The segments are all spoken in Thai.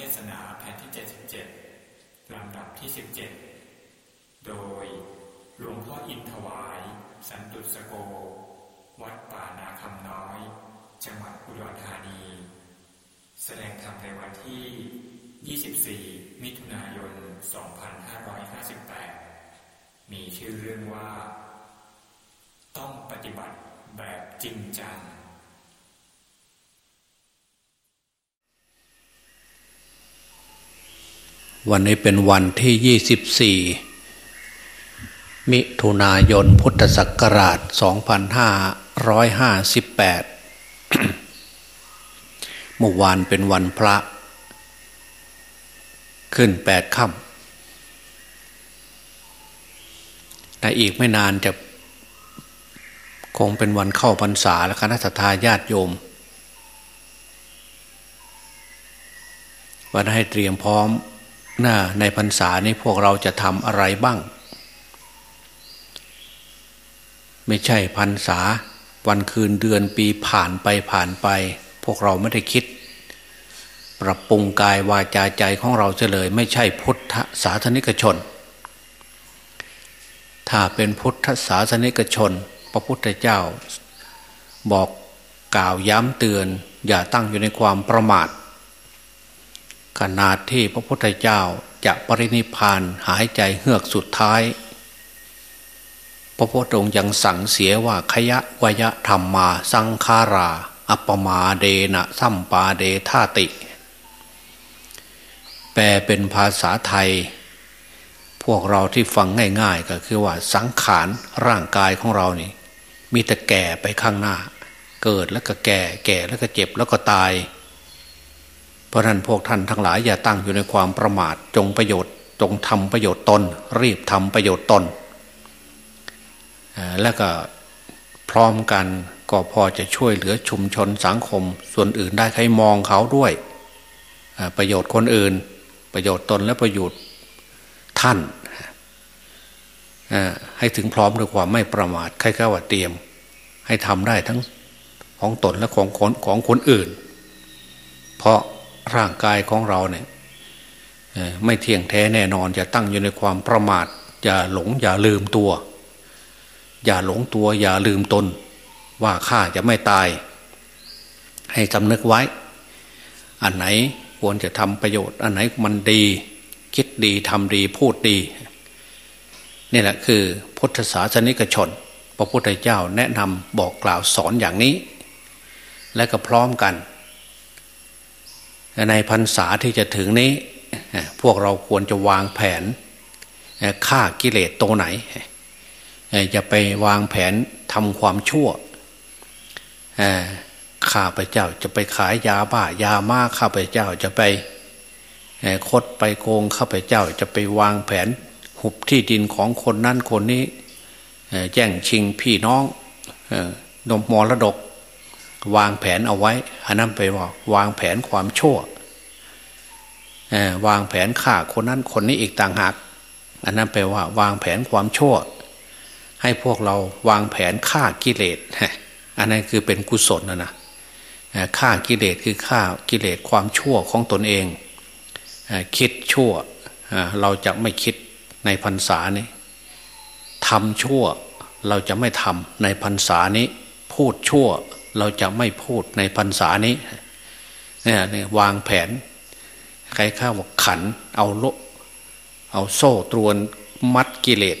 ทศนาแผ่นที่ 77 ลำดับที่ 17 โดยหลวงพ่ออินถวาย สันตุสโก วัดป่านาคำน้อย จังหวัดอุดรธานี แสดงธรรมในวันที่ 24 มิถุนายน 2558 มีชื่อเรื่องว่า ต้องปฏิบัติแบบจริงจัง วันนี้เป็นวันที่ 24 มิถุนายนพุทธศักราช 2558 เมื่อวานเป็นวันพระ ขึ้นแปดค่ำแต่อีกไม่นานจะคงเป็นวันเข้าพรรษาและคณะทาญาติโยม วันให้เตรียมพร้อม ในพรรษานี้พวกเราจะทำอะไรบ้าง ไม่ใช่พรรษาวันคืนเดือนปีผ่านไปผ่านไป พวกเราไม่ได้คิด ปรับปรุงกายวาจาใจของเราเฉลย ไม่ใช่พุทธศาสนิกชน ถ้าเป็นพุทธศาสนิกชน พระพุทธเจ้า บอกกล่าวย้ำเตือน อย่าตั้งอยู่ในความประมาท ขนาดที่พระพุทธเจ้าจะปรินิพานหายใจเฮือกสุดท้าย พระพุทธองค์ยังสั่งเสียว่าขยะวยธรรมมาสังคารา อัปมาเดนะสัมปาเดธาติ แปลเป็นภาษาไทย พวกเราที่ฟังง่าย ๆ ก็คือว่าสังขารร่างกายของเรานี่ มีแต่แก่ไปข้างหน้า เกิดแล้วก็แก่ แก่แล้วก็เจ็บแล้วก็ตาย เพราะนั้นพวกท่านทั้งหลายอย่าตั้งอยู่ในความประมาทจงประโยชน์ จงทำประโยชน์ตน รีบทำประโยชน์ตนแล้วก็พร้อมกันก็พอจะช่วยเหลือชุมชนสังคม ส่วนอื่นได้ใครมองเขาด้วย ประโยชน์คนอื่น ประโยชน์ตนและประโยชน์ท่านให้ถึงพร้อมด้วยความไม่ประมาทใครก็ว่าเตรียม ให้ทำได้ทั้งของตนและของคนของคนอื่น เพราะ ร่างกายของเราเนี่ยไม่เที่ยงแท้แน่นอนจะตั้งอยู่ในความประมาท อย่าหลงอย่าลืมตัว อย่าหลงตัว อย่าลืมตน ว่าข้าจะไม่ตาย ให้จำนึกไว้ อันไหนควรจะทำประโยชน์ อันไหนมันดี คิดดีทำดีพูดดีนี่แหละคือพุทธศาสนิกชน พระพุทธเจ้าแนะนำบอกกล่าวสอนอย่างนี้ และก็พร้อมกัน ในพรรษาที่จะถึงนี้ พวกเราควรจะวางแผนฆ่ากิเลสตัวไหนจะไปวางแผนทำความชั่วข้าพเจ้าจะไปขายยาบ้ายามาข้าพเจ้าจะไปคดไปโกงข้าพเจ้าจะไปวางแผน หุบที่ดินของคนนั่นคนนี้แย่งชิงพี่น้องนมมรดก วางแผนเอาไว้อันนั้นไปว่าวางแผนความชั่ววางแผนฆ่าคนนั้นคนนี้อีกต่างหากอันนั้นแปลว่า วางแผนความชั่ว ให้พวกเราวางแผนฆ่ากิเลสอันนั้นคือเป็นกุศลนะนะฆ่ากิเลสคือฆ่ากิเลสความชั่วของตนเอง คิดชั่วเราจะไม่คิดในพรรษานี้ทำชั่วเราจะไม่ทำในพรรษานี้ พูดชั่ว เราจะไม่พูดในพรรษานี้เนี่ยวางแผน ใครข้าวขัน เอาโลเอาโซ่ตรวนมัดกิเลส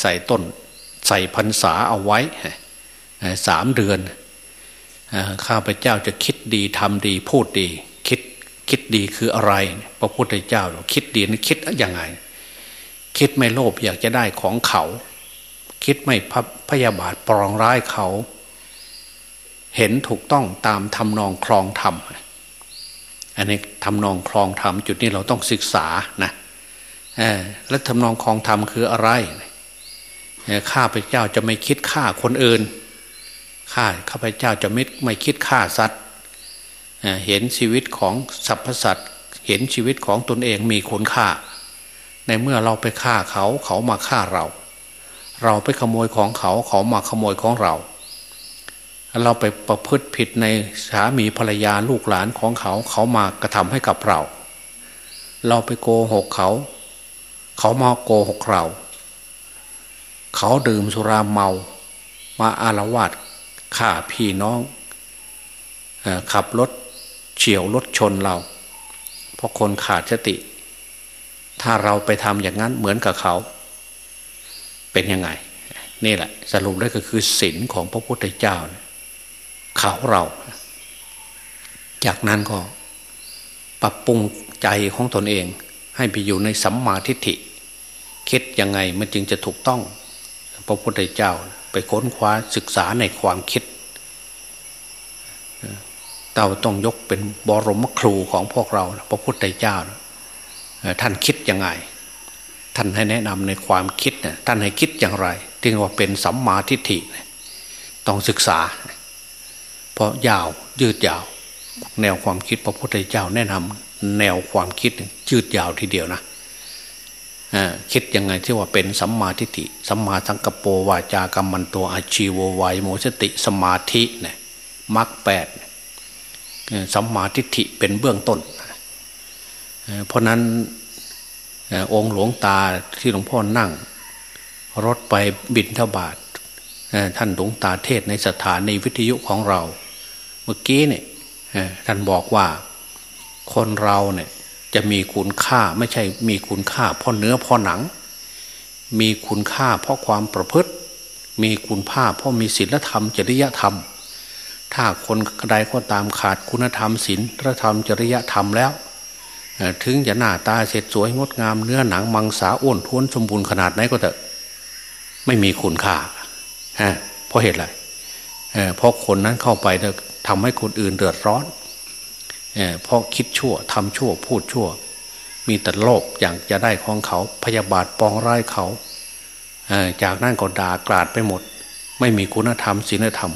ใส่ต้น ใส่พรรษาเอาไว้สามเดือนข้าพเจ้าจะคิดดีทำดีพูดดี คิดคิดดีคืออะไร พระพุทธเจ้าคิดดีนคิดยังไง คิดไม่โลภอยากจะได้ของเขา คิดไม่พยาบาทปรองร้ายเขา เห็นถูกต้องตามทำนองคลองธรรมอันนี้ทำนองคลองธรรมจุดนี้เราต้องศึกษานะแล้วทำนองคลองธรรมคืออะไรข้าพเจ้าจะไม่คิดฆ่าคนอื่นข้าข้าพเจ้าจะไม่ไม่คิดฆ่าสัตว์เห็นชีวิตของสรรพสัตว์เห็นชีวิตของตนเองมีคุณค่า ในเมื่อเราไปฆ่าเขาเขามาฆ่าเรา เราไปขโมยของเขาเขามาขโมยของเรา เราไปประพฤติผิดในสามีภรรยาลูกหลานของเขา เขามากระทำให้กับเรา เราไปโกหกเขา เขามาโกหกเรา เขาดื่มสุราเมา มาอารวาสฆ่าพี่น้องขับรถเฉียวรถชนเรา เพราะคนขาดสติ ถ้าเราไปทำอย่างนั้นเหมือนกับเขา เป็นยังไง นี่แหละ สรุปได้ก็คือศีลของพระพุทธเจ้านะ เขาเรา จากนั้นก็ปรับปรุงใจของตนเอง ให้ไปอยู่ในสัมมาทิฏฐิคิดยังไงมันจึงจะถูกต้อง พระพุทธเจ้าไปค้นคว้าศึกษาในความคิดเราต้องยกเป็นบรมครูของพวกเรา พระพุทธเจ้า ท่านคิดยังไง ท่านให้แนะนำในความคิดเนี่ยท่านให้คิดอย่างไร ที่ว่าเป็นสัมมาทิฏฐิต้องศึกษา ราะยาวยืดยาว แนวความคิดพระพุทธเจ้าแนะนำแนวความคิดยืดยาวทีเดียวนะคิดยังไงที่ว่าเป็นสัมมาทิฏฐิสัมมาสังกปรวาจากรรมันตัวอาชีววายโมสติสมาธิเนี่ยมรรคแปดสัมมาทิฏฐิเป็นเบื้องต้น เพราะนั้นองค์หลวงตาที่หลวงพ่อนั่ง รถไปบินทบาทท่านหลวงตาเทศในสถานีวิทยุของเรา มื่อกี้เนี่ยท่านบอกว่าคนเราเนี่ยจะมีคุณค่าไม่ใช่มีคุณค่าเพราะเนื้อเพราะหนัง มีคุณค่าเพราะความประพฤติ มีคุณค่าเพราะมีศีลธรรม จริยธรรม ถ้าคนใดก็ตามขาดคุณธรรมศีลธรรมจริยธรรมแล้ว ถึงจะหน้าตาเสร็จสวยงดงามเนื้อหนังมังสาอ้วนท้วนสมบูรณ์ขนาดไหนก็เถอะไม่มีคุณค่าฮะเพราะเหตุอะไรเพราะคนนั้นเข้าไป ทำให้คนอื่นเดือดร้อนเพราะคิดชั่วทำชั่วพูดชั่ว มีแต่โลภอย่างจะได้ของเขาพยาบาทปองร้ายเขาจากนั้นก็ด่ากราดไปหมด ไม่มีคุณธรรมศีลธรรม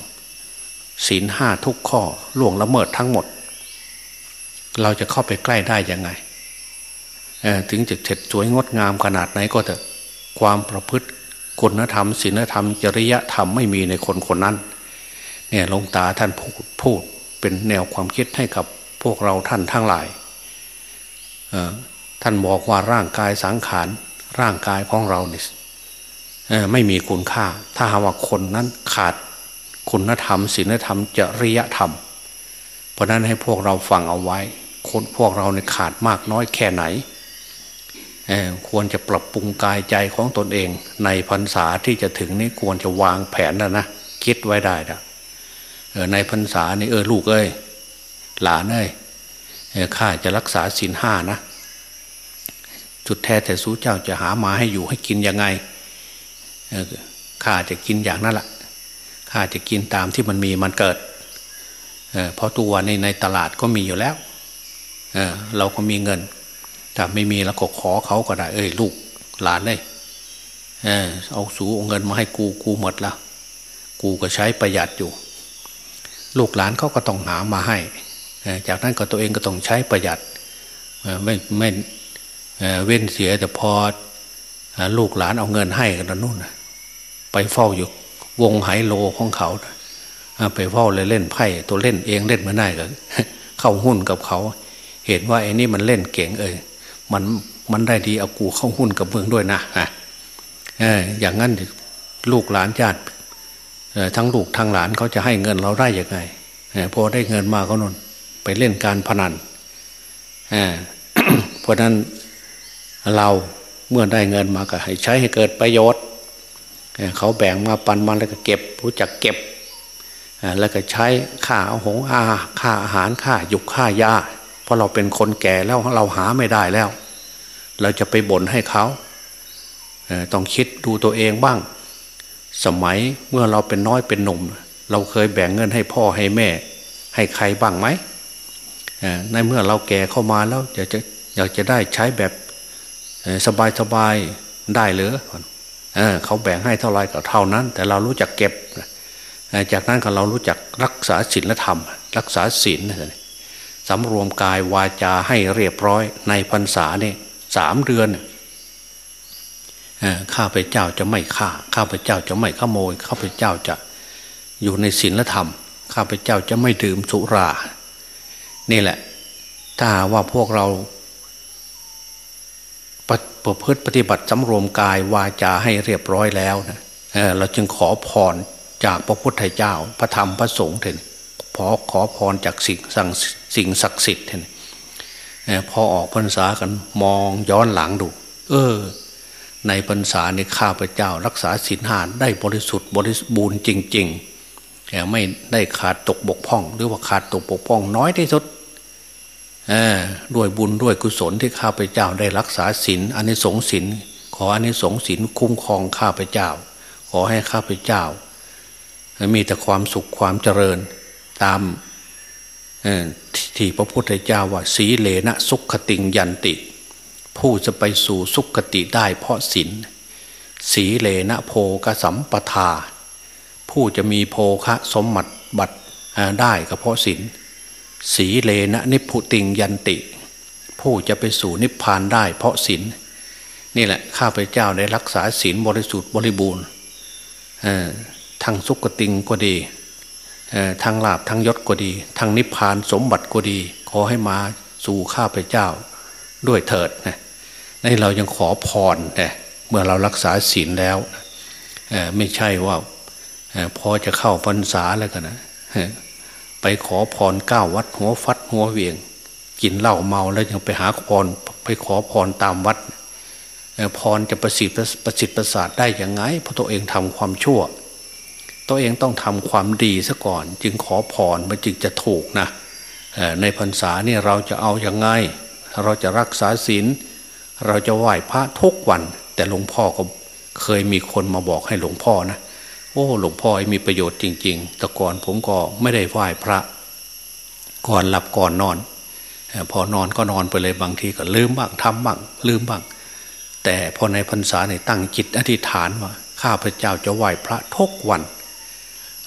ศีลห้าทุกข้อล่วงละเมิดทั้งหมด เราจะเข้าไปใกล้ได้ยังไงถึงจะเฉดสวยงดงามขนาดไหนก็เถอะความประพฤติคุณธรรมศีลธรรม จริยธรรมไม่มีในคนคนนั้น เนี่ยลงตาท่านพูดพูดเป็นแนวความคิดให้กับพวกเราท่านทั้งหลายท่านบอกว่าร่างกายสังขารร่างกายของเราเนี่ยไม่มีคุณค่า ถ้าหาว่าคนนั้นขาดคุณธรรมศีลธรรมจริยธรรม เพราะนั้นให้พวกเราฟังเอาไว้ คนพวกเราในขาดมากน้อยแค่ไหน ควรจะปรับปรุงกายใจของตนเอง ในพรรษาที่จะถึงนี้ควรจะวางแผนแล้วนะ คิดไว้ได้นะ ในพรรษานี่เออลูกเอ้ยหลานเอ้ยข้าจะรักษาศีลห้านะจุดแท้แต่สู้เจ้าจะหามาให้อยู่ให้กินยังไงข้าจะกินอย่างนั้นแหละข้าจะกินตามที่มันมีมันเกิดเเพราะตัวในในตลาดก็มีอยู่แล้วเเราก็มีเงินถ้าไม่มีเราก็ขอเขาก็ได้ เอ้ยลูกหลานเลยเออเอาสูเอาเงินมาให้กูกูหมดละกูก็ใช้ประหยัดอยู่ ลูกหลานเขาก็ต้องหามาให้ จากนั้นก็ตัวเองก็ต้องใช้ประหยัดไม่ไม่เว้นเสียแต่พอลูกหลานเอาเงินให้กันนู่นไปเฝ้าอยู่วงไหโลของเขาไปเฝ้าเลยเล่นไพ่ตัวเล่นเองเล่นไม่ได้ก็เข้าหุ้นกับเขา เห็นว่าไอ้นี่มันเล่นเก่งเอ้ยมันมันได้ดีเอากูเข้าหุ้นกับเมืองด้วยนะฮะอย่างนั้นลูกหลานญาติ ทั้งลูกทั้งหลานเขาจะให้เงินเราได้ยังไงพอได้เงินมาก็นนไปเล่นการพนันเพราะนั้นเราเมื่อได้เงินมาก็ให้ใช้ให้เกิดประโยชน์เขาแบ่งมาปันมาแล้วก็เก็บรู้จักเก็บแล้วก็ใช้ค่าอาหงอาค่าอาหารค่าหยุกค่ายาเพราะเราเป็นคนแก่แล้วเราหาไม่ได้แล้ว เราจะไปบ่นให้เขาต้องคิดดูตัวเองบ้าง สมัยเมื่อเราเป็นน้อยเป็นหนุ่ม เราเคยแบ่งเงินให้พ่อให้แม่ ให้ใครบ้างไหมในเมื่อเราแก่เข้ามาแล้วอยากจะอยากจะได้ใช้แบบสบายๆได้หรือเขาแบ่งให้เท่าไรก็เท่านั้น แต่เรารู้จักเก็บ จากนั้นก็เรารู้จักรักษาศีลธรรม รักษาศีลสำรวมกายวาจาให้เรียบร้อยในพรรษาเนี่ยสามเดือน ข้าพเจ้าจะไม่ฆ่า ข้าพเจ้าจะไม่ขโมย ข้าพเจ้าจะอยู่ในศีลธรรม ข้าพเจ้าจะไม่ดื่มสุรา นี่แหละ ถ้าว่าพวกเราประพฤติปฏิบัติสำรวมกายวาจาให้เรียบร้อยแล้วนะเเราจึงขอพรจากพระพุทธเจ้า พระธรรมพระสงฆ์เถอะขอขอพรจากสิ่งสั่งสิ่งศักดิ์สิทธิ์เถอะพอออกพรรษากันมองย้อนหลังดู เออ ในพรรษาในข้าพเจ้า รักษาศีลห้าได้บริสุทธิ์บริบูรณ์จริง ๆ แต่ไม่ได้ขาดตกบกพร่อง หรือว่าขาดตกบกพร่องน้อยที่สุดด้วยบุญด้วยกุศลที่ข้าพเจ้าได้รักษาศีลอันนี้สงศีลขออันนี้สงศีลคุ้มครองข้าพเจ้า ขอให้ข้าพเจ้า มีแต่ความสุขความเจริญตามที่พระพุทธเจ้าว่าสีเลนะสุขติงยันติ ผู้จะไปสู่สุขติได้เพราะศีลสีเลนะโพกสัมปทา ผู้จะมีโพคะสมบัติบัตได้ก็เพราะศีลสีเลนะนิพุติงยันติ ผู้จะไปสู่นิพพานได้เพราะศีลนี่แหละข้าพเจ้าได้รักษาศีลบริสุทธิ์บริบูรณ์ทั้งสุขติงก็ดีทั้งลาบทั้งยศก็ดีทั้งนิพพานสมบัติก็ดี ขอให้มาสู่ข้าพเจ้าด้วยเถิดนะ นี่เรายังขอพรนะเมื่อเรารักษาศีลแล้วไม่ใช่ว่าพอจะเข้าพรรษาแล้วกันนะไปขอพรเก้าวัดหัวฟัดหัวเวียง กินเหล้าเมาแล้วยังไปหาพรไปขอพรตามวัดพรจะประสิทธิ์ประสิทธิ์ประสาทได้ยังไง เพราะตัวเองทำความชั่ว ตัวเองต้องทำความดีซะก่อน จึงขอพรมันจึงจะถูกนะในพรรษาเนี่ยเราจะเอาอยัางไง เราจะรักษาศีล เราจะไหว้พระทุกวัน แต่หลวงพ่อก็เคยมีคนมาบอกให้หลวงพ่อนะโอ้หลวงพ่อมีประโยชน์จริง ๆ แต่ก่อนผมก็ไม่ได้ไหว้พระ ก่อนหลับก่อนนอน พอนอนก็นอนไปเลยบางทีก็ลืมบ้างทำบ้างลืมบ้าง แต่พอในพรรษาในตั้งจิตอธิษฐานว่าข้าพเจ้าจะไหว้พระทุกวัน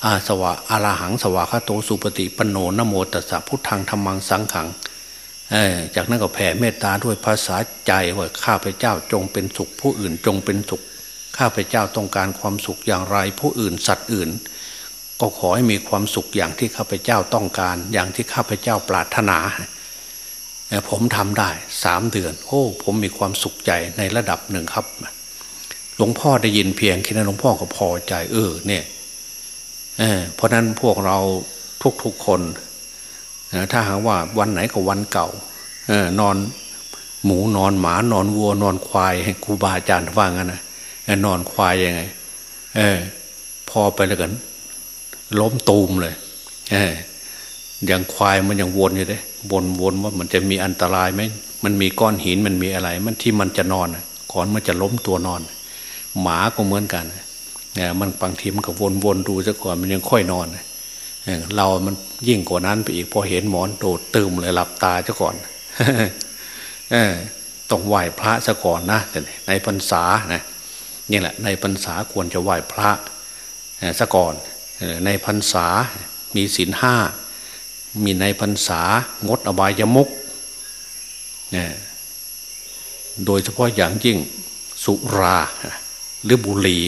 อาสวะอาลาหังสวะคาโตสุปฏิปโนนโมตัสสะพุทธังธรรมังสังขัง จากนั้นก็แผ่เมตตาด้วยภาษาใจว่าข้าพเจ้าจงเป็นสุข ผู้อื่นจงเป็นสุข ข้าพเจ้าต้องการความสุขอย่างไร ผู้อื่นสัตว์อื่น ก็ขอให้มีความสุขอย่างที่ข้าพเจ้าต้องการ อย่างที่ข้าพเจ้าปรารถนา ผมทำได้สามเดือน โอ้ ผมมีความสุขใจในระดับหนึ่งครับ หลวงพ่อได้ยินเพียงแค่นั้นหลวงพ่อก็พอใจ เออเนี่ยเเพราะนั้นพวกเราทุกๆคน ถ้าหากว่าวันไหนก็วันเก่านอนหมูนอนหมานอนวัวนอนควายให้ครูบาอาจารย์ว่างั้นนะนอนควายยังไง เออ พอไปแล้วกัน ล้มตูมเลยเอออย่างควายมันยังวนอยู่เลยวนวนว่ามันจะมีอันตรายไหมมันมีก้อนหินมันมีอะไร มันที่มันจะนอนก่อนมันจะล้มตัวนอน หมาก็เหมือนกันเนี่ยมันบางทีมันก็วนวนดูซะก่อนมันยังค่อยนอนเเรามันยิ่งกว่านั้นไปอีกพอเห็นหมอนโดดตื่มเลยหลับตาซะก่อนต้องไหว้พระซะก่อนนะในพรรษานะนี่แหละ ในพรรษาควรจะไหว้พระซะก่อนในพรรษามีศีลห้ามีในพรรษางดอบายมุกโดยเฉพาะอย่างยิ่งสุรา หรือบุหรี่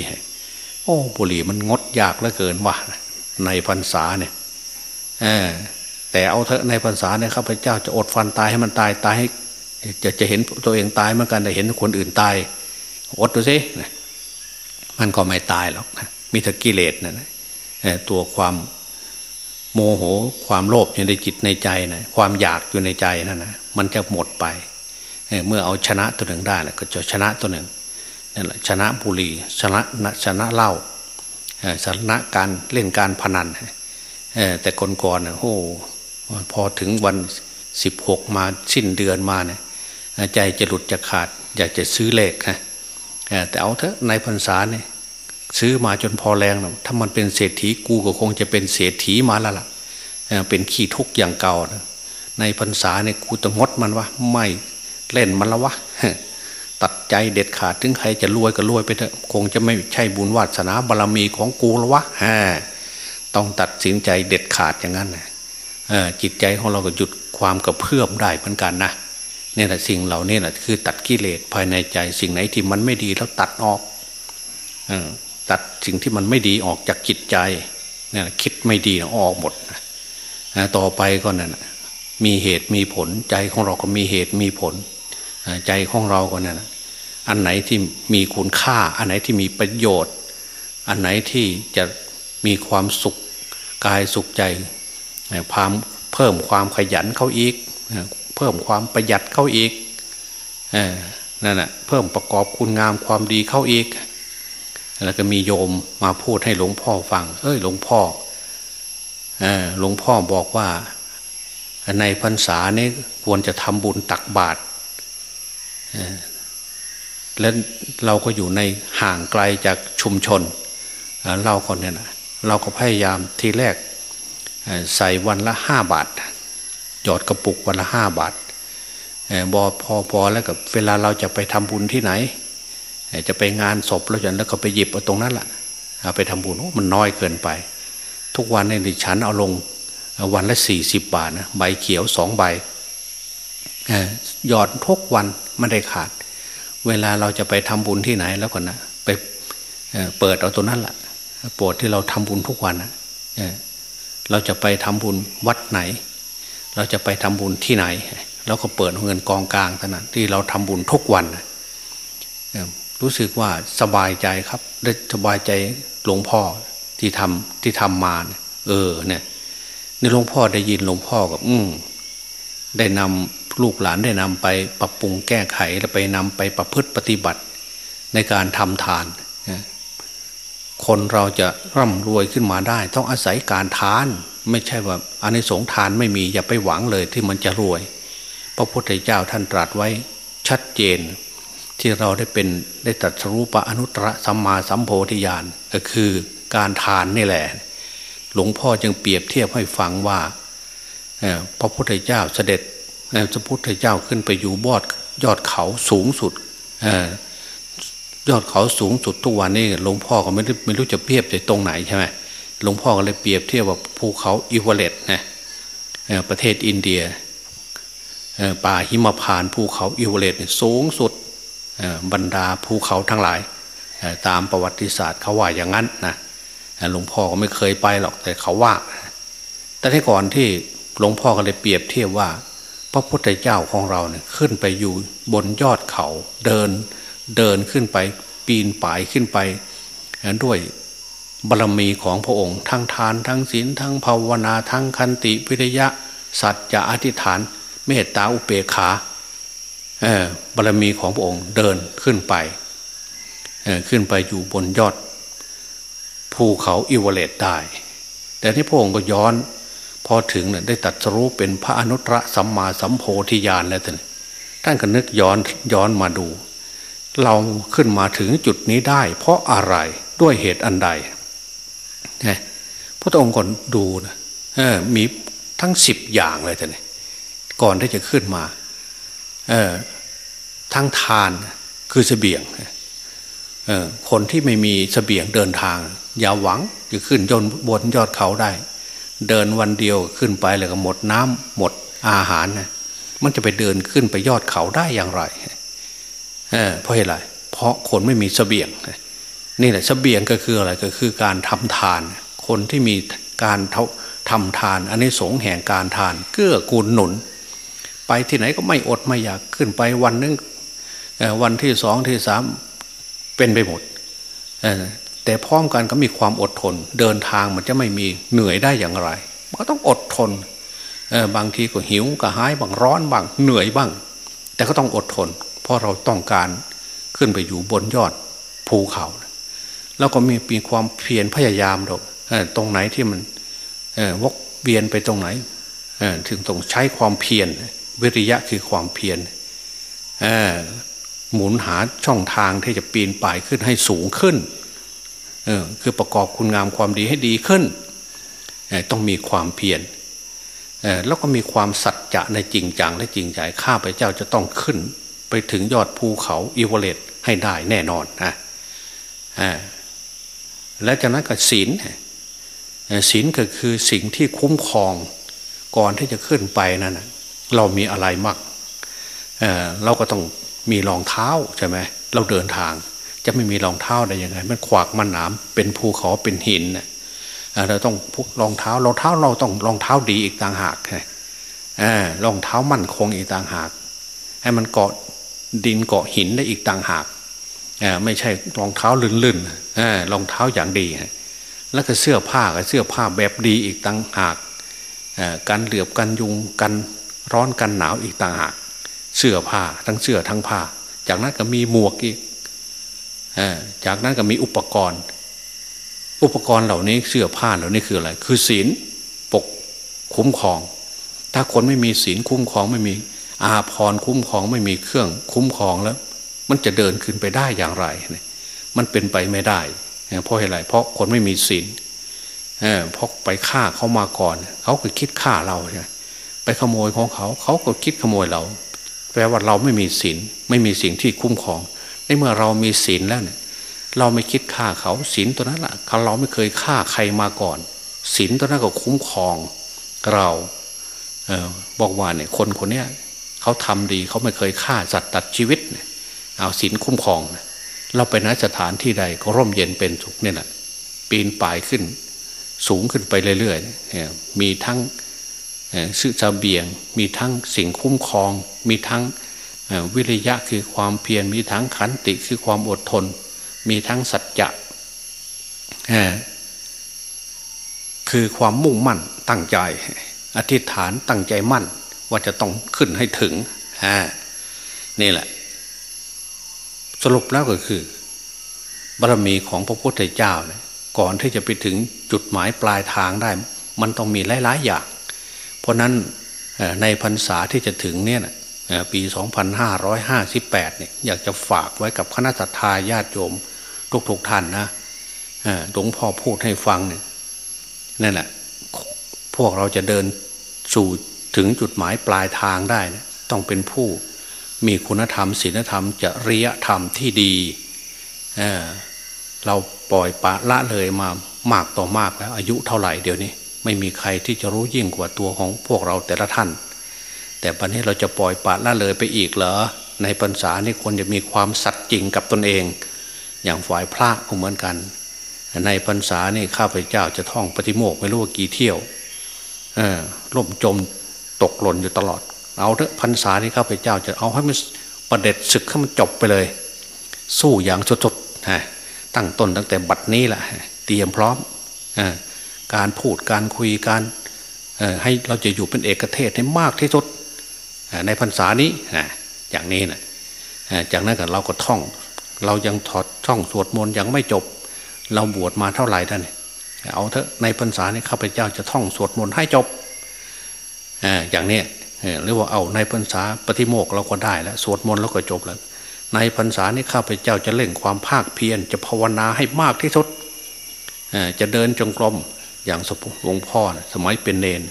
โอ้บุหรี่มันงดยากเหลือเกินว่ะ ในพรรษาเนี่ยแต่เอาเถอะในพรรษาเนี่ยข้าพเจ้าจะอดฟันตายให้มันตายตายให้จะจะเห็นตัวเองตายเหมือนกันแต่เห็นคนอื่นตาย อดดูสิมันก็ไม่ตายหรอกมีแต่กิเลสนะนะตัวความโมโหความโลภอยู่ในจิตในใจนะความอยากอยู่ในใจนั่นนะมันจะหมดไปเมื่อเอาชนะตัวหนึ่งได้แล้วก็จะชนะตัวหนึ่งนั่นแหละชนะบุรีชนะชนะเหล้า ชนะการเล่นการพนันแต่ก่อนๆนโอ้พอถึงวันสิบหกมาสิ้นเดือนมาเนี่ยใจจะหลุดจะขาด อยากจะซื้อเลขนะแต่เอาเถอะในพรรษาเนี่ยซื้อมาจนพอแรงนะถ้ามันเป็นเศรษฐีกูก็คงจะเป็นเศรษฐีมาแล้วล่ะเป็นขี้ทุกอย่างเก่านะในพรรษาเนี่ยกูต้องงดมันวะไม่เล่นมันละวะ ตัดใจเด็ดขาดถึงใครจะรวยก็รวยไปเถอะคงจะไม่ใช่บุญวาสนาบารรมีของกูละวะฮต้องตัดสินใจเด็ดขาดอย่างนั้นนะจิตใจของเราก็หยุดความกระเพื่อมได้เหมือนกันนะเนี่ยแหละสิ่งเหล่านี้แหละคือตัดกิเลสภายในใจ สิ่งไหนที่มันไม่ดีแล้วตัดออกอตัดสิ่งที่มันไม่ดีออกจากจิตใจเนี่ยคิดไม่ดีนะออกหมดนะต่อไปก็นั่นมีเหตุมีผลใจของเราก็มีเหตุมีผล ใจของเราก็นั่น อันไหนที่มีคุณค่า อันไหนที่มีประโยชน์ อันไหนที่จะมีความสุขกายสุขใจพามเพิ่มความขยันเข้าอีก เพิ่มความประหยัดเข้าอีกนั่นแหะเพิ่มประกอบคุณงามความดีเข้าอีก แล้วก็มีโยมมาพูดให้หลวงพ่อฟัง เอ้ยหลวงพ่อหลวงพ่อบอกว่าในพรรษานี้ควรจะทำบุญตักบาตร และเราก็อยู่ในห่างไกลจากชุมชนเราคนเนี่ยนะเราก็พยายามทีแรกใส่วันละห้าบาท หยอดกระปุกวันละห้าบาทบอพอพอแล้วกับเวลาเราจะไปทำบุญที่ไหน จะไปงานศพแล้วจนแล้วก็ไปหยิบเอาตรงนั้นแหละเอาไปทำบุญมันน้อยเกินไป ทุกวันในดิฉันเอาลงวันละสี่สิบบาทนะใบเขียวสองใบหยอดทุกวันไม่ได้ขาด เวลาเราจะไปทำบุญที่ไหนแล้วก่อนนะไปเปิดเอาตัวนั้นแหละโปรดที่เราทำบุญทุกวันนะเราจะไปทำบุญวัดไหน เราจะไปทำบุญที่ไหน เราก็เปิดเงินกองกลางเท่านั้นที่เราทำบุญทุกวันรู้สึกว่าสบายใจครับได้สบายใจหลวงพ่อที่ทำที่ทำมาเออเนี่ยในหลวงพ่อได้ยินหลวงพ่อกับอืมได้นำ ลูกหลานได้นำไปปรับปรุงแก้ไขแล้วไปนำไปประพฤติปฏิบัติในการทำทาน คนเราจะร่ำรวยขึ้นมาได้ ต้องอาศัยการทาน ไม่ใช่ว่าอันในสงทานไม่มีอย่าไปหวังเลยที่มันจะรวย พระพุทธเจ้าท่านตรัสไว้ชัดเจน ที่เราได้เป็นได้ตรัสรู้ปะอนุตตรสัมมาสัมโพธิญาณก็คือการทานนี่แหละ หลวงพ่อจึงเปรียบเทียบให้ฟังว่าพระพุทธเจ้าเสด็จ พระพุทธเจ้าขึ้นไปอยู่บนยอดเขาสูงสุดยอดเขาสูงสุดทุกวันนี้หลวงพ่อก็ไม่รู้ไม่รู้จะเปรียบจะตรงไหนใช่ไหมหลวงพ่อก็เลยเปรียบเทียบว่าภูเขาเอเวอเรสต์นะประเทศอินเดียป่าหิมพานต์ภูเขาเอเวอเรสต์สูงสุดบรรดาภูเขาทั้งหลาย ตามประวัติศาสตร์เขาว่าอย่างนั้นนะหลวงพ่อก็ไม่เคยไปหรอกแต่เขาว่า แต่ที่ก่อนที่หลวงพ่อก็เลยเปรียบเทียบว่า พระพุทธเจ้าของเราเนี่ยขึ้นไปอยู่บนยอดเขาเดินเดินขึ้นไปปีนป่ายขึ้นไปด้วยบารมีของพระองค์ ทั้งทานทั้งศีลทั้งภาวนาทั้งคันติวิริยะ สัจจะอธิษฐาน เมตตาอุเบกขาบารมีของพระองค์เดินขึ้นไปขึ้นไปอยู่บนยอดภูเขาอิวเลตได้ แต่ที่พระองค์ก็ย้อน อถึงเนี่ยได้ตัดสู้เป็นพระอนุตตรสัมมาสัมโพธิญาณแล้วท่านท่านก็นึกย้อนย้อนมาดู เราขึ้นมาถึงจุดนี้ได้ เพราะอะไรด้วยเหตุอันใดพระองค์ก่อนดูนะมีทั้งสิบอย่างเลยท่านก่อนที่จะขึ้นมาทั้งทานคือเสบียงคนที่ไม่มีเสบียงเดินทาง อย่าหวังจะขึ้นยนบนยอดเขาได้ เดินวันเดียวขึ้นไปเลยก็หมดน้ำหมดอาหารนะมันจะไปเดินขึ้นไปยอดเขาได้อย่างไรเเพราะอะไรเพราะคนไม่มีสเสบียงนี่แหละสเสบียงก็คืออะไรก็คือการทำทาน คนที่มีการทำทาน อันนี้สงแห่งการทานเกื้อกูลหนุน ไปที่ไหนก็ไม่อดไม่อยากขึ้นไปวันนึงวันที่สองที่สามเป็นไปหมด แต่พร้อมกันก็มีความอดทน เดินทางมันจะไม่มีเหนื่อยได้อย่างไร มันก็ต้องอดทนบางทีก็หิวก็หายบางร้อนบางเหนื่อยบ้าง แต่ก็ต้องอดทน เพราะเราต้องการขึ้นไปอยู่บนยอดภูเขา แล้วก็มีมีความเพียรพยายามดอกตรงไหนที่มันวกเวียนไปตรงไหนถึงต้องใช้ความเพียรวิริยะคือความเพียรหมุนหาช่องทางที่จะปีนป่ายขึ้นให้สูงขึ้น เออคือประกอบคุณงามความดีให้ดีขึ้น ต้องมีความเพียรแล้วก็มีความสัจจะในจริงจังและจริงใจข้าพเจ้าจะต้องขึ้น ไปถึงยอดภูเขาอิวเลตให้ได้แน่นอนนะและจากนั้นก็ศีลศีลก็คือสิ่งที่คุ้มครองก่อนที่จะขึ้นไปนั่นเรามีอะไรมากเเราก็ต้องมีรองเท้าใช่ไหมเราเดินทาง จะไม่มีรองเท้าได้ยังไง มันขวากมันหนามเป็นภูเขาเป็นหินเราต้องพกรองเท้ารองเท้าเราต้องรองเท้าดีอีกต่างหากรองเท้ามั่นคงอีกต่างหาก ให้มันเกาะดินเกาะหินได้อีกต่างหากไม่ใช่รองเท้าลื่นๆรองเท้าอย่างดี แล้วก็เสื้อผ้าก็เสื้อผ้าแบบดีอีกต่างหากกันเหลือบกันยุงกันร้อนกันหนาวอีกต่างหาก เสื้อผ้าทั้งเสื้อทั้งผ้า จากนั้นก็มีหมวกอีก จากนั้นก็มีอุปกรณ์ อุปกรณ์เหล่านี้เสื้อผ้าเหล่านี้คืออะไร คือศีลปกคุ้มครอง ถ้าคนไม่มีศีลคุ้มครองไม่มีอาภรคุ้มครองไม่มีเครื่องคุ้มครองแล้ว มันจะเดินขึ้นไปได้อย่างไร มันเป็นไปไม่ได้ เพราะอะไรเพราะคนไม่มีศีลเพราะไปฆ่าเขามาก่อน เขาก็คิดฆ่าเราใช่ไปขโมยของเขา เขาก็คิดขโมยเรา แปลว่าเราไม่มีศีลไม่มีสิ่งที่คุ้มครอง เมื่อเรามีศีลแล้วเนี่ย เราไม่คิดฆ่าเขาศีลตัวนั้นแหละเราไม่เคยฆ่าใครมาก่อนศีลตัวนั้นก็คุ้มครองเราเออบอกว่าเนี่ย คนคนนี้เขาทำดีเขาไม่เคยฆ่าสัตว์ตัดชีวิตเนี่ยเอาศีลคุ้มครองเราไปนสถานที่ใดก็ร่มเย็นเป็นสุขเนี่ยแหละปีนป่ายขึ้น สูงขึ้นไปเรื่อยๆมีทั้งสื่อเบียง มีทั้งสิ่งคุ้มครอง มีทั้ง วิริยะคือความเพียรมีทั้งขันติคือความอดทน มีทั้งสัจจะคือความมุ่งมั่นตั้งใจ อธิษฐานตั้งใจมั่น ว่าจะต้องขึ้นให้ถึงนี่แหละ สรุปแล้วก็คือบารมีของพระพุทธเจ้าเนี่ยก่อนที่จะไปถึงจุดหมายปลายทางได้ มันต้องมีหลาย ๆ อย่าง เพราะนั้นในพรรษาที่จะถึงเนี่ย ปี 2558 เนี่ยอยากจะฝากไว้กับคณะทาญาติโยมทุกๆท่านนะหลวงพ่อพูดให้ฟังเนี่ยนั่นแหละพวกเราจะเดินสู่ถึงจุดหมายปลายทางได้นะต้องเป็นผู้มีคุณธรรมศีลธรรมจริยธรรมที่ดีเเราปล่อยปะละเลยมามากต่อมากแล้วอายุเท่าไหร่เดี๋ยวนี้ ไม่มีใครที่จะรู้ยิ่งกว่าตัวของพวกเราแต่ละท่าน แต่ปัจนี้เราจะปล่อยปละละเลยไปอีกเหรอ ในพรรษานี่คนจะมีความสัตย์จริงกับตนเอง อย่างฝ่ายพระก็เหมือนกัน ในพรรษานี่ข้าพเจ้าจะท่องปฏิโมกไม่รู้ว่ากี่เที่ยวเออล่มจมตกหล่นอยู่ตลอด เอาเถอะพรรษานี่ข้าพเจ้าจะเอาให้มันประเด็จศึกให้มันจบไปเลย สู้อย่างสดๆฮะตั้งต้นตั้งแต่บัดนี้แหละเตรียมพร้อมอการพูดการคุยการให้เราจะอยู่เป็นเอกเทศให้มากที่สุด ในพรรษานี้อย่างนี้นะจากนั้นก็เราก็ท่อง เรายังถอดท่องสวดมนต์ยังไม่จบ เราบวชมาเท่าไหร่ท่านเอาเถอะในพรรษานี้ข้าพเจ้าจะท่องสวดมนต์ให้จบอย่างนี้หรือว่าเอาในพรรษาปฏิโมกเราก็ได้แล้วสวดมนต์แล้วก็จบแล้วในพรรษานี้ข้าพเจ้าจะเล่นความภาคเพียรจะภาวนาให้มากที่สุดจะเดินจงกรมอย่างหลวงพ่อสมัยเป็นเนน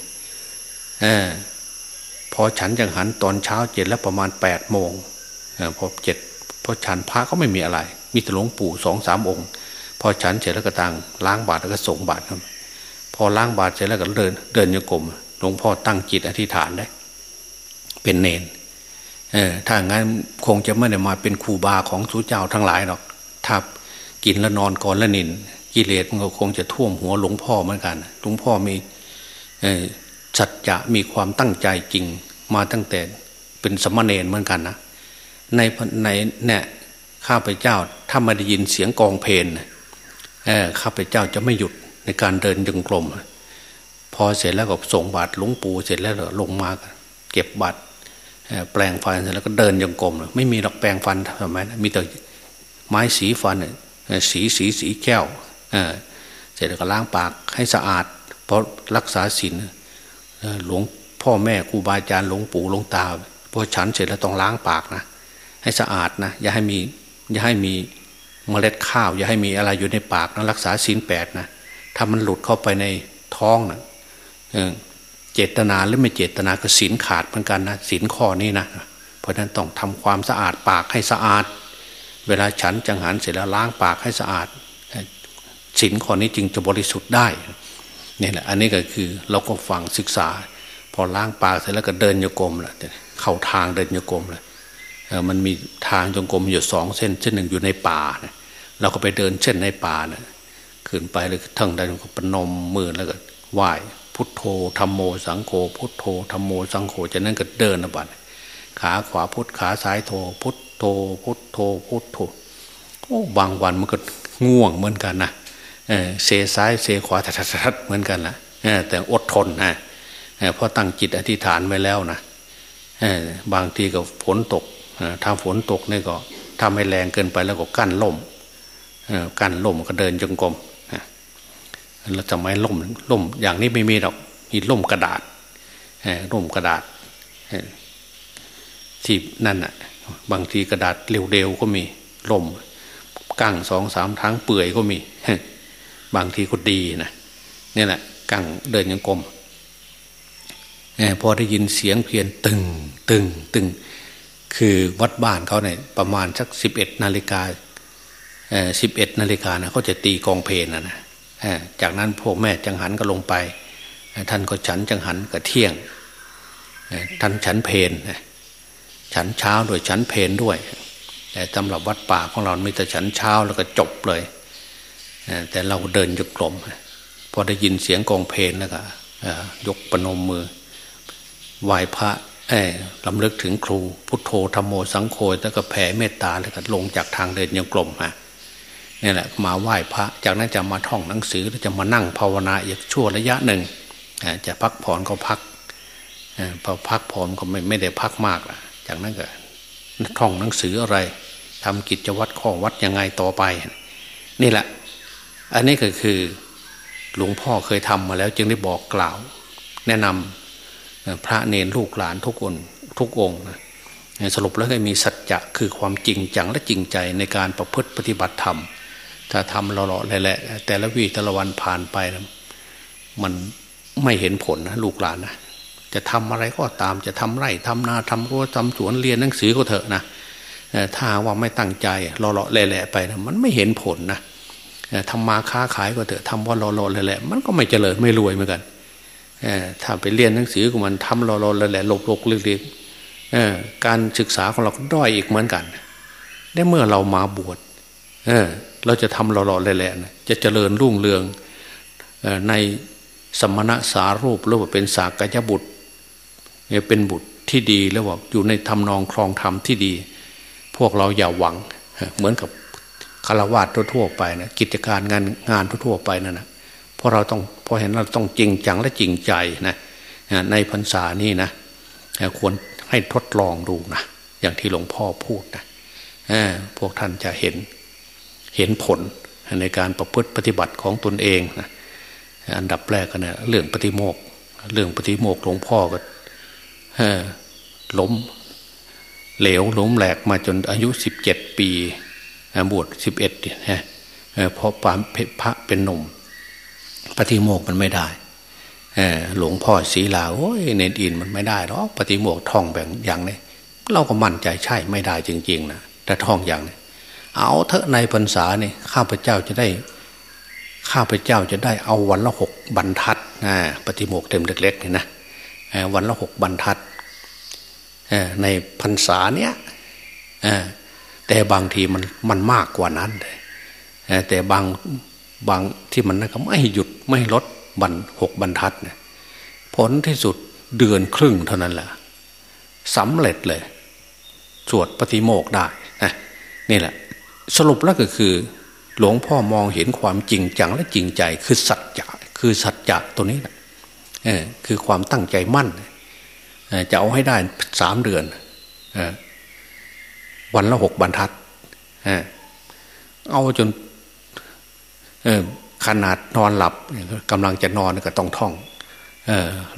พอฉันจังหันตอนเช้าเจ็ดแล้วประมาณแปดโมงพอเจ็ดพอฉันพระก็ไม่มีอะไร มีแต่หลวงปู่สองสามองค์ พอฉันเสร็จแล้วก็ต่างล้างบาตรแล้วก็ส่งบาตรครับพอล้างบาตรเสร็จแล้วก็เดิน เดินโยกมหลวงพ่อตั้งจิตอธิษฐานได้ เป็นเนนเออถ้างั้นคงจะไม่ได้มาเป็นครูบาของสุเจ้าทั้งหลายหรอกถ้ากินแล้วนอนก่อนแล้วนินกิเลสมันก็คงจะท่วมหัวหลวงพ่อเหมือนกันหลวงพ่อมี สัจจะมีความตั้งใจจริงมาตั้งแต่เป็นสมณเณรเหมือนกันนะในในเนี่ยข้าพเจ้าถ้าไมาได้ยินเสียงกองเพลนข้าพเจ้าจะไม่หยุดในการเดินจงกรมพอเสร็จแล้วก็ส่งบาตรหลวงปู่เสร็จแล้วลงมาเก็บบาตรแปลงฟันเสร็จแล้วก็เดินจงกรมไม่มีหรอกแปลงฟันทำไมมีแต่ไม้สีฟันสีสีสีแก้วเสร็จแล้วก็ล้างปากให้สะอาด เพราะรักษาศีล หลวงพ่อแม่ครูบาอาจารย์หลวงปู่หลวงตาพอฉันเสร็จแล้วต้องล้างปากนะให้สะอาดนะอย่าให้มีอย่าให้มีเมล็ดข้าว อย่าให้มีอะไรอยู่ในปากนะรักษาศีลแปดนะถ้ามันหลุดเข้าไปในท้องนะเจตนาหรือไม่เจตนาก็ศีลขาดเหมือนกันนะศีลข้อนี้นะเพราะนั้นต้องทำความสะอาดปากให้สะอาด เวลาฉันจังหันเสร็จแล้วล้างปากให้สะอาดศีลข้อนี้จึงจะบริสุทธิ์ได้ นี่แหละอันนี้ก็คือเราก็ฟังศึกษา พอล้างปากเสร็จแล้วก็เดินโยกรมแหละเข้าทางเดินโยกรมเลยมันมีทางจงกรมอยู่สองเส้น เส้นหนึ่งอยู่ในป่าเนี่ยเราก็ไปเดินเส้นในป่าเนี่ยขึ้นไปเลยทั้งใดก็ปนมมือแล้วก็ไหว้พุทโธธรรมโมสังโฆพุทโธธรรมโมสังโฆจากนั้นก็เดินนะบัดขาขวาพุทขาซ้ายโธพุทโธพุทโธพุทโธโอ้บางวันมันก็ง่วงเหมือนกันนะ เซซ้ายเซขวาทัดๆเหมือนกันละแต่อดทนนะเพราะตั้งจิตอธิษฐานไว้แล้วนะบางทีก็ฝนตกถ้าฝนตกนี่ก็ทำให้แรงเกินไปแล้วก็กั้นล่มกั้นล่มก็เดินจงกรมเราจะไม่ล่มล่มอย่างนี้ไม่มีหรอกมีล่มกระดาษล่มกระดาษที่นั่นอะ บางทีกระดาษเร็วๆก็มีล่มกั้งสองสามทั้งเปื่อยก็มี บางทีก็ดีนะนี่แหละกั้งเดินยังกรมพอได้ยินเสียงเพียนตึง ตึง ตึง คือวัดบ้านเขาเนี่ยประมาณสักสิบเอ็ดนาฬิกาสิบเอ็ดนาฬิกานะเขาจะตีกองเพลนะนะจากนั้นพวกแม่จังหันก็ลงไป ท่านก็ฉันจังหันก็เที่ยงท่านฉันเพนฉันเช้าโดยฉันเพนด้วย แต่สำหรับวัดป่าของเราไม่แต่ฉันเช้าแล้วก็จบเลย แต่เราเดินจุกลมพอได้ยินเสียงกองเพลนแล้วก็ยกปนมมือไหว้พระลำลึกถึงครู พุทโธธรรมโมสังโฆแล้วก็แผ่เมตตาแล้วก็ลงจากทางเดินยังกลมฮะนี่แหละมาไหว้พระ จากนั้นจะมาท่องหนังสือแล้วจะมานั่งภาวนาอีกชั่วระยะหนึ่งจะพักผ่อนก็พักพอพักผ่อนก็ไม่ไม่ได้พักมากละจากนั้นก็ท่องหนังสืออะไรทำกิจวัตรข้อวัดยังไงต่อไป นี่แหละ อันนี้ก็คือหลวงพ่อเคยทำมาแล้วจึงได้บอกกล่าว แนะนำพระเนรลูกหลานทุกคนทุกองค์สรุปแล้วก็มีสัจจะคือความจริงจังและจริงใจในการประพฤติปฏิบัติธรรม ถ้าทำเราๆแหละแต่ละวีแต่ละวันผ่านไปนะมันไม่เห็นผลนะลูกหลานนะจะทำอะไรก็ตามจะทำไร่ทำนาทำรั้วทำสวนเรียนหนังสือก็เถอะนะถ้าว่าไม่ตั้งใจรอๆแหละไปนะมันไม่เห็นผลนะ ทำมาค้าขายก็เถอะทำว่ารอๆแหละ มันก็ไม่เจริญไม่รวยเหมือนกันถ้าไปเรียนหนังสือก็มันทำรอๆแหละหลบๆเรียกๆการศึกษาของเราด้อยอีกเหมือนกันได้เมื่อเรามาบวชเราจะทำหล่อๆแหละจะเจริญรุ่งเรืองในสมณะสารูปหรือว่าเป็นสากยบุตรเป็นบุตรที่ดีแล้วว่าอยู่ในทำนองครองธรรมที่ดี พวกเราอย่าหวัง เหมือนกับ คารวะทั่วๆไปนะกิจการงานงานทั่วๆไปนั่นนะเพราะเราต้องพอเห็นเราต้องจริงจังและจริงใจนะในพรรษานี้นะควรให้ทดลองดูนะอย่างที่หลวงพ่อพูดนะพวกท่านจะเห็นเห็นผลในการประพฤติปฏิบัติของตนเองนะอันดับแรกก็เนี่ยเรื่องปฏิโมกเรื่องปฏิโมกหลวงพ่อก็ล้มเหลวล้มแหลกมาจนอายุสิบเจ็ดปี บวชสิบเอ็ดเนี่ยเพราะปามพระเป็นหนุ่มปฏิโมกมันไม่ได้หลวงพ่อศีลาโอ้ยเนนอินมันไม่ได้หรอกปฏิโมกท่องแบบอย่างนี้เราก็มั่นใจใช่ไม่ได้จริง ๆนะแต่ท่องอย่างนี้เอาเถอะในพรรษาเนี่ยข้าพเจ้าจะได้ ข้าพเจ้าจะได้เอาวันละหกบรรทัดนะปฏิโมกเต็มเล็กๆเนี่ยนะวันละหกบรรทัดในพรรษาเนี่ย แต่บางทีมันมันมากกว่านั้นเลยแต่บางบางที่มันก็ไม่หยุดไม่ลดบรรหกบรรทัดเนี่ยผลที่สุดเดือนครึ่งเท่านั้นแหละสำเร็จเลย สวดปฏิโมกได้นะนี่แหละ สรุปแล้วก็คือ หลวงพ่อมองเห็นความจริงจังและจริงใจคือสัจจะคือสัจจะตัวนี้นะคือความตั้งใจมั่นจะเอาให้ได้สามเดือน วันละหกบรรทัดเอาจนขนาดนอนหลับกำลังจะนอนก็ต้องท่อง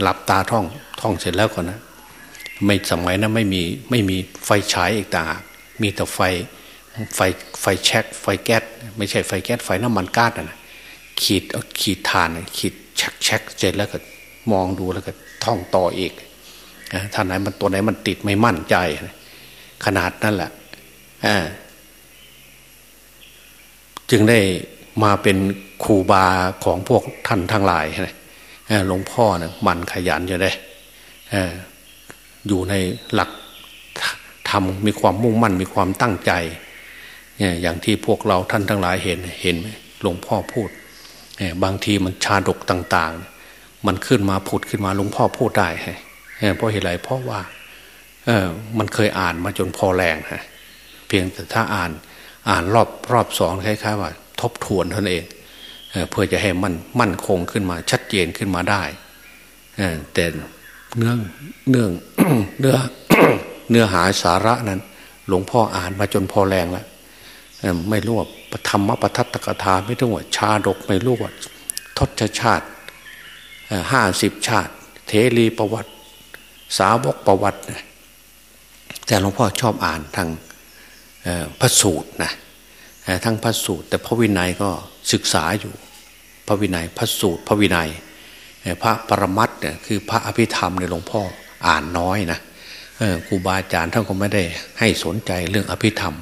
หลับตาท่องท่องเสร็จแล้วก่อนนะ ไม่สมัยนะั้นไม่มีไม่มีไฟฉายอีกต่างมีแต่ไฟไฟไฟแช็กไฟแก๊สไม่ใช่ไฟแก๊สไฟน้ำมันก๊าซนะขีดเอาขีดทานขีดแช็กแช็กเสร็จแล้วก็มองดูแล้วก็ท่องต่ออีกท่านไหนมันตัวไหนมันติดไม่มั่นใจ ขนาดนั้นแหละ จึงได้มาเป็นครูบาของพวกท่านทั้งหลายหลวงพ่อนะมันขยันอยู่ได้อยู่ในหลักทำมีความมุ่งมั่นมีความตั้งใจอย่างที่พวกเราท่านทั้งหลายเห็นเห็นไหมหลวงพ่อพูดบางทีมันชาดกต่าง ๆ มันขึ้นมาผุดขึ้นมาหลวงพ่อพูดได้เพราะเหตุไรเพราะว่ามันเคยอ่านมาจนพอแรงฮะ พียงแต่ถ้าอ่านอ่านรอบรอบสองคล้ายๆว่า ทบทวนตนเองเเพื่อจะให้มันมั่นคงขึ้นมาชัดเจนขึ้นมาได้แต่เนื่องเนื่องเนื้อเนื้อหาสาระนั้น หลวงพ่ออ่านมาจนพอแรงแล้วไม่รู้ว่าธรรมปทัตตกถาไม่รู้ว่าชาดกไม่รู้ว่าทศชาติห้าสิบชาติ เทรีประวัติ สาวกประวัติแต่หลวงพ่อชอบอ่านทาง พระสูตรนะทั้งพระสูตร แต่พระวินัยก็ศึกษาอยู่ พระวินัยพระสูตร พระวินัย พระปรมัตเนี่ยคือพระอภิธรรมในหลวงพ่ออ่านน้อยนะครูบาอาจารย์ท่านก็ไม่ได้ให้สนใจเรื่องอภิธรรม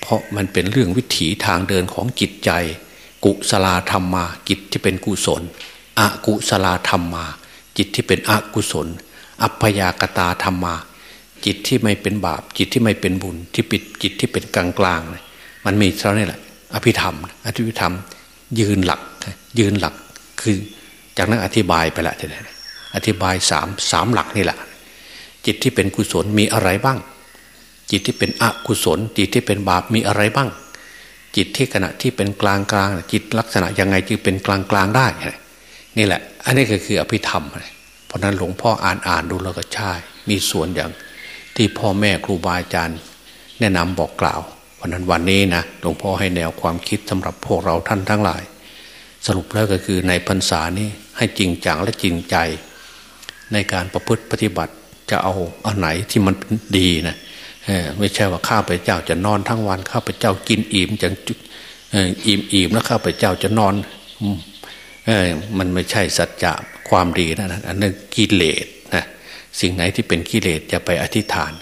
เพราะมันเป็นเรื่องวิถีทางเดินของจิตใจ กุศลธรรมมาจิตที่เป็นกุศลอกุศลธรรมมา จิตที่เป็นอกุศล อัพยากตาธรรมมา จิตที่ไม่เป็นบาป จิตที่ไม่เป็นบุญ ที่ปิดจิตที่เป็นกลางกลางมันมีเท่านี้แหละ อภิธรรม อภิธรรม ยืนหลัก ยืนหลักคือจากนั้นอธิบายไปละทีนี้อธิบายสามสามหลักนี่แหละ จิตที่เป็นกุศลมีอะไรบ้าง จิตที่เป็นอกุศล จิตที่เป็นบาปมีอะไรบ้าง จิตที่ขณะที่เป็นกลางกลางจิตลักษณะยังไงจึงเป็นกลางกลางได้ นี่แหละ อันนี้ก็คืออภิธรรม เพราะนั้นหลวงพ่ออ่านอ่านดูแล้วก็ใช่ มีส่วนอย่าง ที่พ่อแม่ครูบาอาจารย์แนะนำบอกกล่าว วันนั้นวันนี้นะหลวงพ่อให้แนวความคิดสำหรับพวกเราท่านทั้งหลาย สรุปแล้วก็คือในพรรษานี้ให้จริงจังและจริงใจ ในการประพฤติปฏิบัติจะเอาอันไหนที่มันดีนะไม่ใช่ว่าข้าพเจ้าจะนอนทั้งวันข้าพเจ้ากินอิ่มจังอิ่มอิ่มแล้วข้าพเจ้าจะนอนมันไม่ใช่สัจจะความดีนะอันนั้นกิเลส สิ่งไหนที่เป็นกิเลสจะไปอธิษฐาน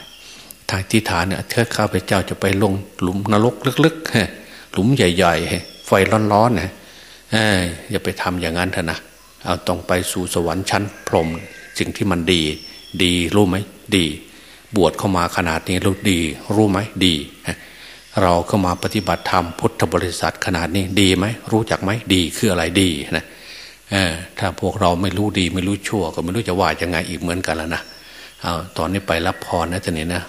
ทางอธิษฐานเนี่ยเธอข้าพเจ้าจะไปลงหลุมนรกลึกๆหลุมใหญ่ๆไฟร้อนๆนะอย่าไปทำอย่างนั้นเถอะนะเอาต้องไปสู่สวรรค์ชั้นพรหมสิ่งที่มันดี ดีรู้ไหมดี บวชเข้ามาขนาดนี้รู้ดี รู้ไหมดี เราเข้ามาปฏิบัติธรรมพุทธบริษัทขนาดนี้ดีไหมรู้จักไหมดีคืออะไรดีนะ ถ้าพวกเราไม่รู้ดีไม่รู้ชั่ว ก็ไม่รู้จะว่ายังไงอีกเหมือนกันแล้วนะเอาตอนนี้ไปรับพรนะท่านนี่นะ